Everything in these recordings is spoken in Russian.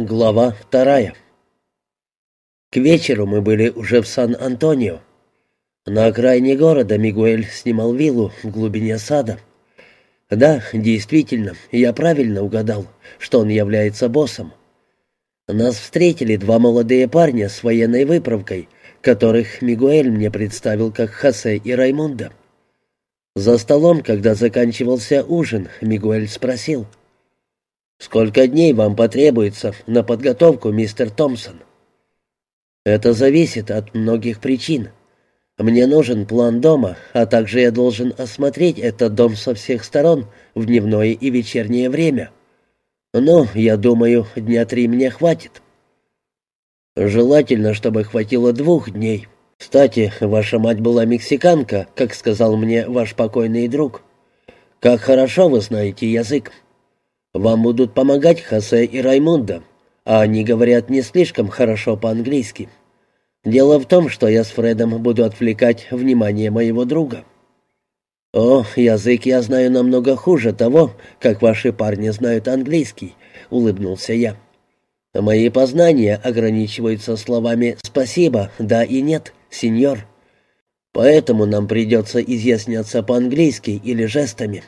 Глава вторая. К вечеру мы были уже в Сан-Антонио. На окраине города Мигуэль снимал виллу в глубине сада. Да, действительно, я правильно угадал, что он является боссом. Нас встретили два молодые парня с военной выправкой, которых Мигуэль мне представил как Хосе и Раймунда. За столом, когда заканчивался ужин, Мигуэль спросил — «Сколько дней вам потребуется на подготовку, мистер Томпсон?» «Это зависит от многих причин. Мне нужен план дома, а также я должен осмотреть этот дом со всех сторон в дневное и вечернее время. Ну, я думаю, дня три мне хватит». «Желательно, чтобы хватило двух дней. Кстати, ваша мать была мексиканка, как сказал мне ваш покойный друг. Как хорошо вы знаете язык». Вам будут помогать Хосе и Раймунда, а они говорят не слишком хорошо по-английски. Дело в том, что я с Фредом буду отвлекать внимание моего друга. О, язык я знаю намного хуже того, как ваши парни знают английский, улыбнулся я. Мои познания ограничиваются словами «спасибо», «да» и «нет», «сеньор». Поэтому нам придется изъясняться по-английски или жестами.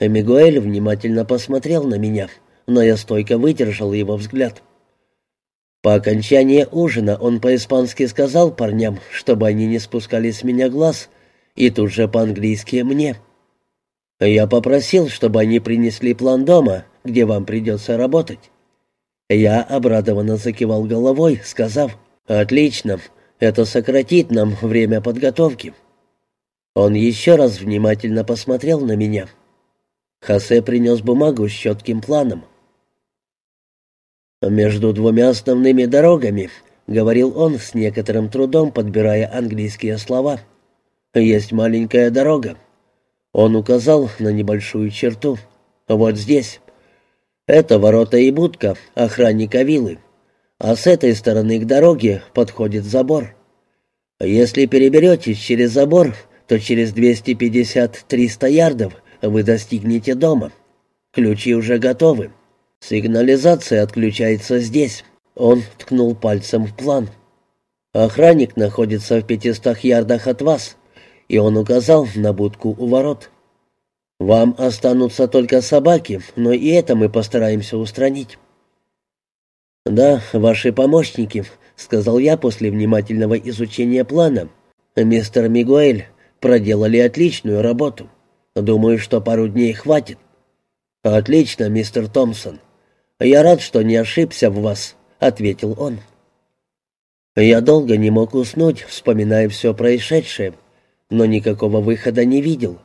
Эмигуэль внимательно посмотрел на меня, но я стойко выдержал его взгляд. По окончании ужина он по-испански сказал парням, чтобы они не спускали с меня глаз, и тут же по-английски мне. Я попросил, чтобы они принесли план дома, где вам придется работать. Я обрадованно закивал головой, сказав, «Отлично, это сократит нам время подготовки». Он еще раз внимательно посмотрел на меня. Хосе принес бумагу с четким планом. «Между двумя основными дорогами», — говорил он с некоторым трудом, подбирая английские слова, — «есть маленькая дорога». Он указал на небольшую черту. «Вот здесь. Это ворота и будка охранника виллы. А с этой стороны к дороге подходит забор. Если переберетесь через забор, то через 250-300 ярдов вы достигнете дома. Ключи уже готовы. Сигнализация отключается здесь. Он ткнул пальцем в план. Охранник находится в пятистах ярдах от вас, и он указал на будку у ворот. Вам останутся только собаки, но и это мы постараемся устранить. «Да, ваши помощники», — сказал я после внимательного изучения плана. «Мистер Мигуэль проделали отличную работу». Думаю, что пару дней хватит. Отлично, мистер Томпсон. Я рад, что не ошибся в вас, ответил он. Я долго не мог уснуть, вспоминая все происшедшее, но никакого выхода не видел,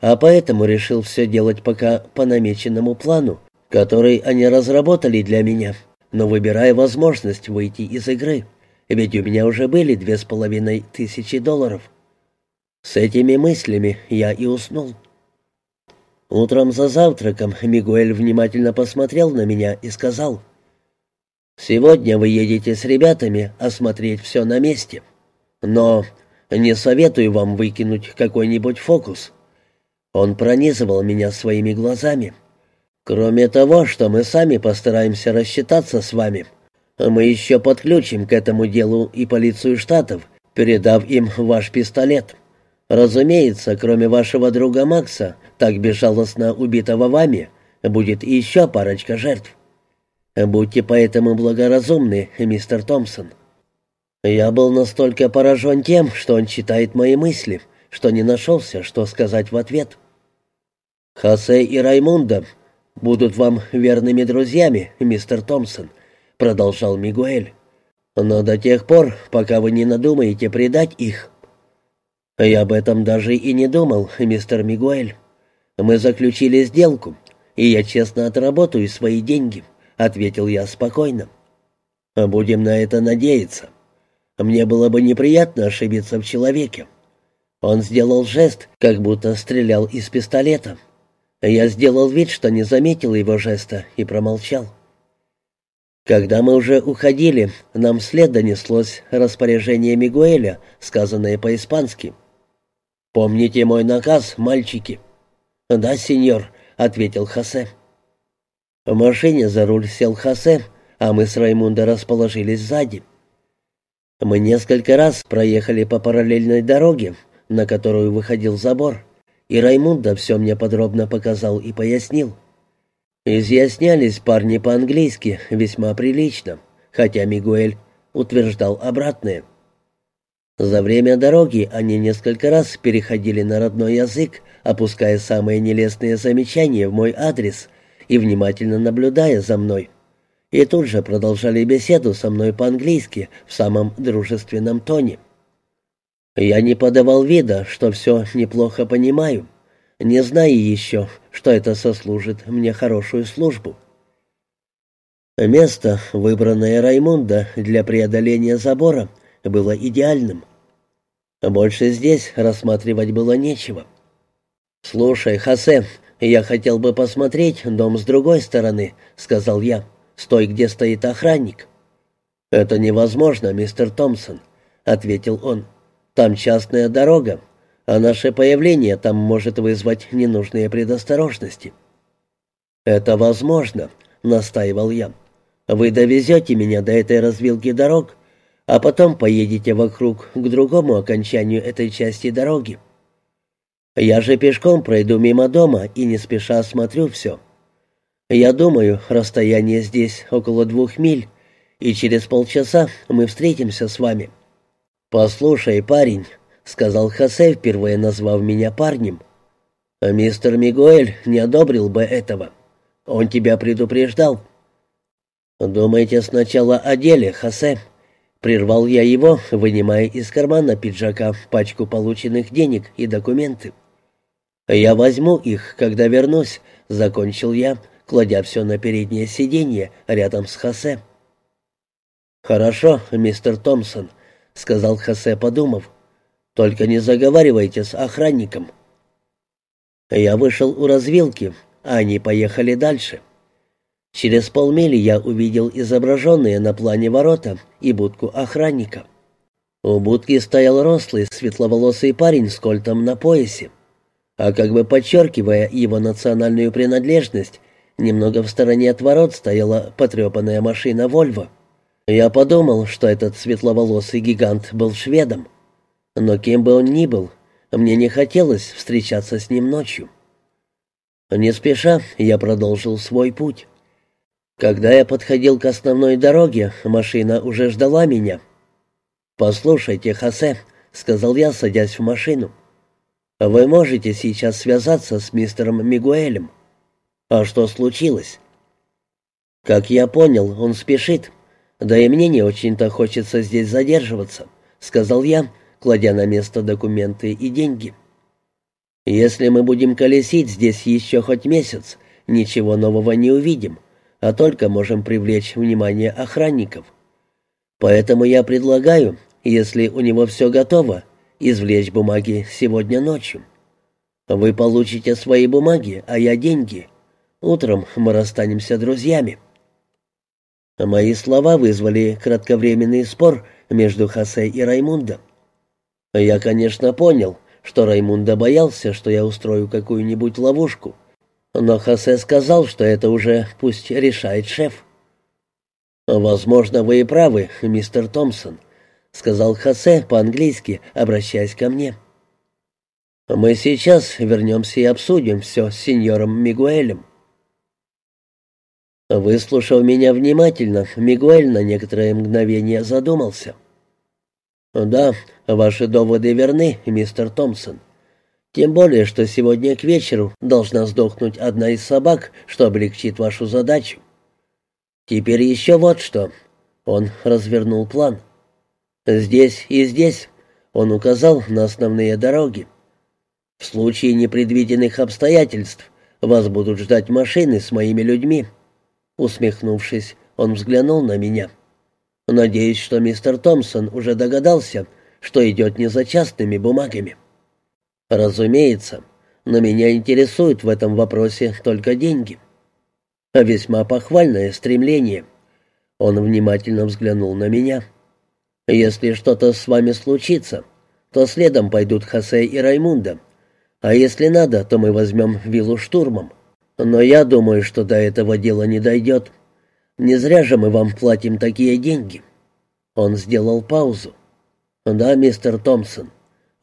а поэтому решил все делать пока по намеченному плану, который они разработали для меня, но выбирая возможность выйти из игры, ведь у меня уже были две с половиной тысячи долларов. С этими мыслями я и уснул. Утром за завтраком Мигуэль внимательно посмотрел на меня и сказал, «Сегодня вы едете с ребятами осмотреть все на месте. Но не советую вам выкинуть какой-нибудь фокус». Он пронизывал меня своими глазами. «Кроме того, что мы сами постараемся рассчитаться с вами, мы еще подключим к этому делу и полицию штатов, передав им ваш пистолет». Разумеется, кроме вашего друга Макса, так безжалостно убитого вами, будет еще парочка жертв. Будьте поэтому благоразумны, мистер Томпсон. Я был настолько поражен тем, что он читает мои мысли, что не нашелся, что сказать в ответ. «Хосе и Раймунда будут вам верными друзьями, мистер Томпсон», — продолжал Мигуэль. «Но до тех пор, пока вы не надумаете предать их, «Я об этом даже и не думал, мистер Мигуэль. Мы заключили сделку, и я честно отработаю свои деньги», — ответил я спокойно. «Будем на это надеяться. Мне было бы неприятно ошибиться в человеке». Он сделал жест, как будто стрелял из пистолета. Я сделал вид, что не заметил его жеста, и промолчал. Когда мы уже уходили, нам вслед донеслось распоряжение Мигуэля, сказанное по-испански — «Помните мой наказ, мальчики?» «Да, сеньор», — ответил Хосе. В машине за руль сел Хосе, а мы с Раймундо расположились сзади. Мы несколько раз проехали по параллельной дороге, на которую выходил забор, и Раймундо все мне подробно показал и пояснил. Изъяснялись парни по-английски весьма прилично, хотя Мигуэль утверждал обратное. За время дороги они несколько раз переходили на родной язык, опуская самые нелестные замечания в мой адрес и внимательно наблюдая за мной. И тут же продолжали беседу со мной по-английски в самом дружественном тоне. Я не подавал вида, что все неплохо понимаю, не зная еще, что это сослужит мне хорошую службу. Место, выбранное Раймунда для преодоления забора, было идеальным. Больше здесь рассматривать было нечего. «Слушай, Хосе, я хотел бы посмотреть дом с другой стороны», — сказал я. «Стой, где стоит охранник». «Это невозможно, мистер Томпсон», — ответил он. «Там частная дорога, а наше появление там может вызвать ненужные предосторожности». «Это возможно», — настаивал я. «Вы довезете меня до этой развилки дорог, а потом поедете вокруг к другому окончанию этой части дороги. Я же пешком пройду мимо дома и не спеша осмотрю все. Я думаю, расстояние здесь около двух миль, и через полчаса мы встретимся с вами». «Послушай, парень», — сказал Хосе, впервые назвав меня парнем, — «мистер Мигуэль не одобрил бы этого. Он тебя предупреждал». «Думайте сначала о деле, Хосе», Прервал я его, вынимая из кармана пиджака пачку полученных денег и документы. «Я возьму их, когда вернусь», — закончил я, кладя все на переднее сиденье рядом с Хосе. «Хорошо, мистер Томпсон», — сказал Хосе, подумав. «Только не заговаривайте с охранником». Я вышел у развилки, а они поехали дальше. Через полмили я увидел изображенные на плане ворота и будку охранника. У будки стоял рослый, светловолосый парень с кольтом на поясе. А как бы подчеркивая его национальную принадлежность, немного в стороне от ворот стояла потрепанная машина «Вольво». Я подумал, что этот светловолосый гигант был шведом. Но кем бы он ни был, мне не хотелось встречаться с ним ночью. Не спеша я продолжил свой путь. Когда я подходил к основной дороге, машина уже ждала меня. «Послушайте, Хосе», — сказал я, садясь в машину, — «вы можете сейчас связаться с мистером Мигуэлем?» «А что случилось?» «Как я понял, он спешит. Да и мне не очень-то хочется здесь задерживаться», — сказал я, кладя на место документы и деньги. «Если мы будем колесить здесь еще хоть месяц, ничего нового не увидим а только можем привлечь внимание охранников. Поэтому я предлагаю, если у него все готово, извлечь бумаги сегодня ночью. Вы получите свои бумаги, а я деньги. Утром мы расстанемся друзьями». Мои слова вызвали кратковременный спор между Хосе и Раймундом. Я, конечно, понял, что Раймунда боялся, что я устрою какую-нибудь ловушку, но Хосе сказал, что это уже пусть решает шеф. «Возможно, вы и правы, мистер Томпсон», — сказал Хосе по-английски, обращаясь ко мне. «Мы сейчас вернемся и обсудим все с сеньором Мигуэлем». Выслушав меня внимательно, Мигуэль на некоторое мгновение задумался. «Да, ваши доводы верны, мистер Томпсон. Тем более, что сегодня к вечеру должна сдохнуть одна из собак, что облегчит вашу задачу. Теперь еще вот что. Он развернул план. Здесь и здесь он указал на основные дороги. В случае непредвиденных обстоятельств вас будут ждать машины с моими людьми. Усмехнувшись, он взглянул на меня. Надеюсь, что мистер Томпсон уже догадался, что идет не за частными бумагами. Разумеется, но меня интересуют в этом вопросе только деньги. Весьма похвальное стремление. Он внимательно взглянул на меня. Если что-то с вами случится, то следом пойдут Хосе и Раймунда. А если надо, то мы возьмем виллу штурмом. Но я думаю, что до этого дела не дойдет. Не зря же мы вам платим такие деньги». Он сделал паузу. «Да, мистер Томпсон,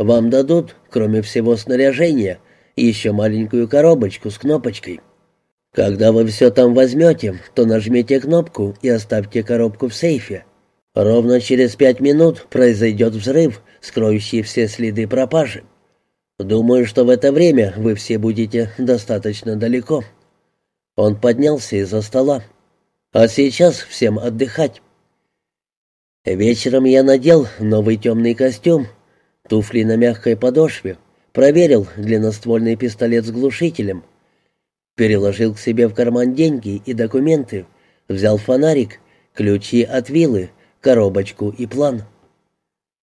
вам дадут, кроме всего снаряжения, еще маленькую коробочку с кнопочкой. Когда вы все там возьмете, то нажмите кнопку и оставьте коробку в сейфе. Ровно через пять минут произойдет взрыв, скроющий все следы пропажи. Думаю, что в это время вы все будете достаточно далеко». Он поднялся из-за стола. «А сейчас всем отдыхать». Вечером я надел новый темный костюм, туфли на мягкой подошве, проверил длинноствольный пистолет с глушителем, переложил к себе в карман деньги и документы, взял фонарик, ключи от виллы, коробочку и план.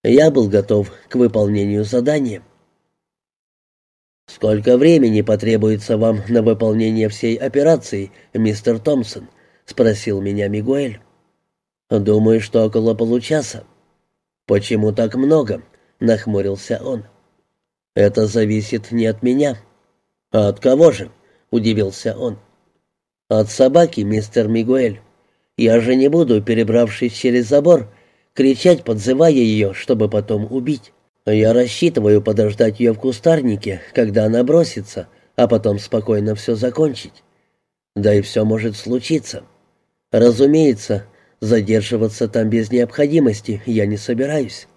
Я был готов к выполнению задания. «Сколько времени потребуется вам на выполнение всей операции, мистер Томпсон?» — спросил меня Мигуэль. «Думаю, что около получаса». «Почему так много?» — нахмурился он. «Это зависит не от меня». «А от кого же?» — удивился он. «От собаки, мистер Мигуэль. Я же не буду, перебравшись через забор, кричать, подзывая ее, чтобы потом убить». Я рассчитываю подождать ее в кустарнике, когда она бросится, а потом спокойно все закончить. Да и все может случиться. Разумеется, задерживаться там без необходимости я не собираюсь.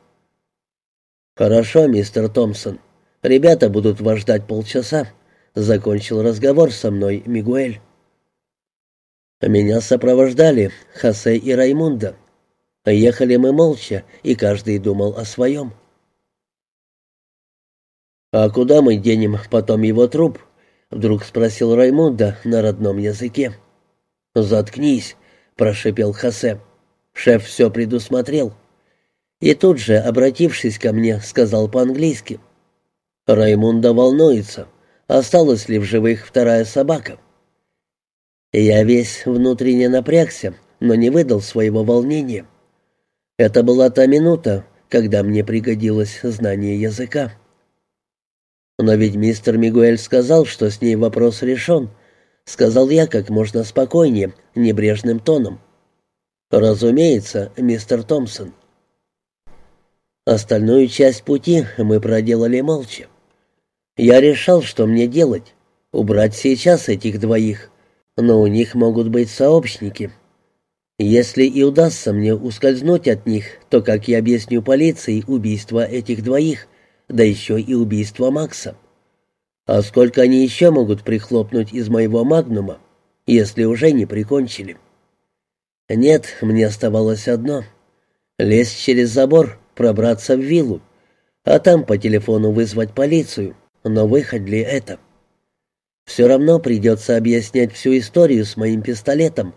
Хорошо, мистер Томпсон. Ребята будут вас ждать полчаса. Закончил разговор со мной Мигуэль. Меня сопровождали Хосе и Раймунда. Ехали мы молча, и каждый думал о своем. «А куда мы денем потом его труп?» — вдруг спросил Раймунда на родном языке. «Заткнись», — прошепел Хосе. «Шеф все предусмотрел». И тут же, обратившись ко мне, сказал по-английски. «Раймунда волнуется. Осталась ли в живых вторая собака?» Я весь внутренне напрягся, но не выдал своего волнения. Это была та минута, когда мне пригодилось знание языка. «Но ведь мистер Мигуэль сказал, что с ней вопрос решен», — сказал я как можно спокойнее, небрежным тоном. «Разумеется, мистер Томпсон». Остальную часть пути мы проделали молча. Я решал, что мне делать. Убрать сейчас этих двоих, но у них могут быть сообщники. Если и удастся мне ускользнуть от них, то как я объясню полиции убийство этих двоих? да еще и убийство Макса. А сколько они еще могут прихлопнуть из моего магнума, если уже не прикончили? Нет, мне оставалось одно — лезть через забор, пробраться в виллу, а там по телефону вызвать полицию, но выход ли это? Все равно придется объяснять всю историю с моим пистолетом,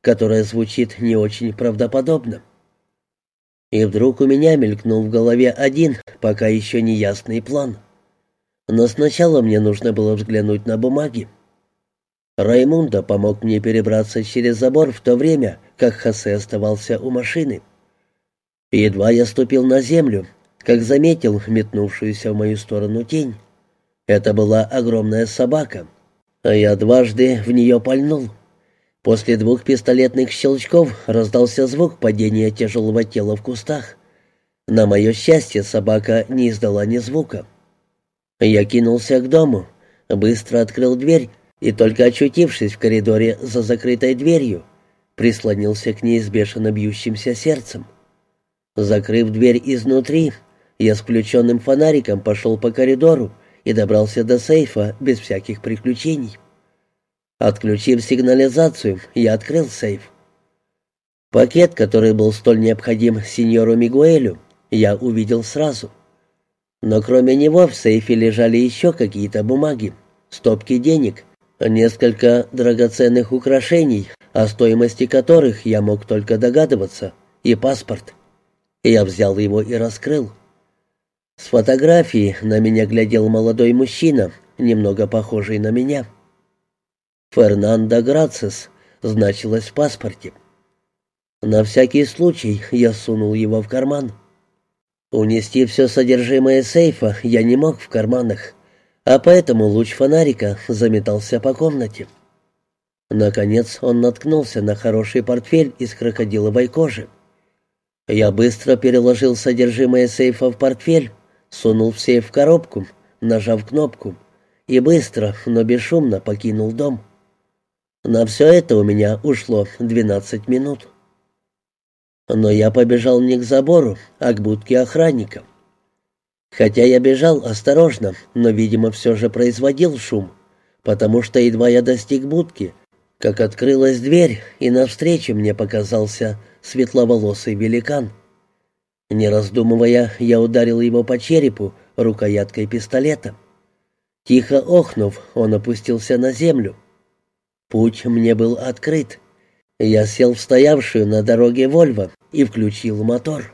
которая звучит не очень правдоподобно. И вдруг у меня мелькнул в голове один, пока еще не ясный план. Но сначала мне нужно было взглянуть на бумаги. Раймунда помог мне перебраться через забор в то время, как Хосе оставался у машины. Едва я ступил на землю, как заметил метнувшуюся в мою сторону тень. Это была огромная собака, а я дважды в нее пальнул. После двух пистолетных щелчков раздался звук падения тяжелого тела в кустах. На мое счастье, собака не издала ни звука. Я кинулся к дому, быстро открыл дверь и, только очутившись в коридоре за закрытой дверью, прислонился к ней с бешено бьющимся сердцем. Закрыв дверь изнутри, я с включенным фонариком пошел по коридору и добрался до сейфа без всяких приключений. Отключив сигнализацию, я открыл сейф. Пакет, который был столь необходим сеньору Мигуэлю, я увидел сразу. Но кроме него в сейфе лежали еще какие-то бумаги, стопки денег, несколько драгоценных украшений, о стоимости которых я мог только догадываться, и паспорт. Я взял его и раскрыл. С фотографии на меня глядел молодой мужчина, немного похожий на меня. «Фернандо Грацис» значилось в паспорте. На всякий случай я сунул его в карман. Унести все содержимое сейфа я не мог в карманах, а поэтому луч фонарика заметался по комнате. Наконец он наткнулся на хороший портфель из крокодиловой кожи. Я быстро переложил содержимое сейфа в портфель, сунул в сейф коробку, нажав кнопку, и быстро, но бесшумно покинул дом. На все это у меня ушло 12 минут. Но я побежал не к забору, а к будке охранника. Хотя я бежал осторожно, но, видимо, все же производил шум, потому что едва я достиг будки, как открылась дверь, и навстречу мне показался светловолосый великан. Не раздумывая, я ударил его по черепу рукояткой пистолета. Тихо охнув, он опустился на землю. Путь мне был открыт. Я сел в стоявшую на дороге Вольво и включил мотор.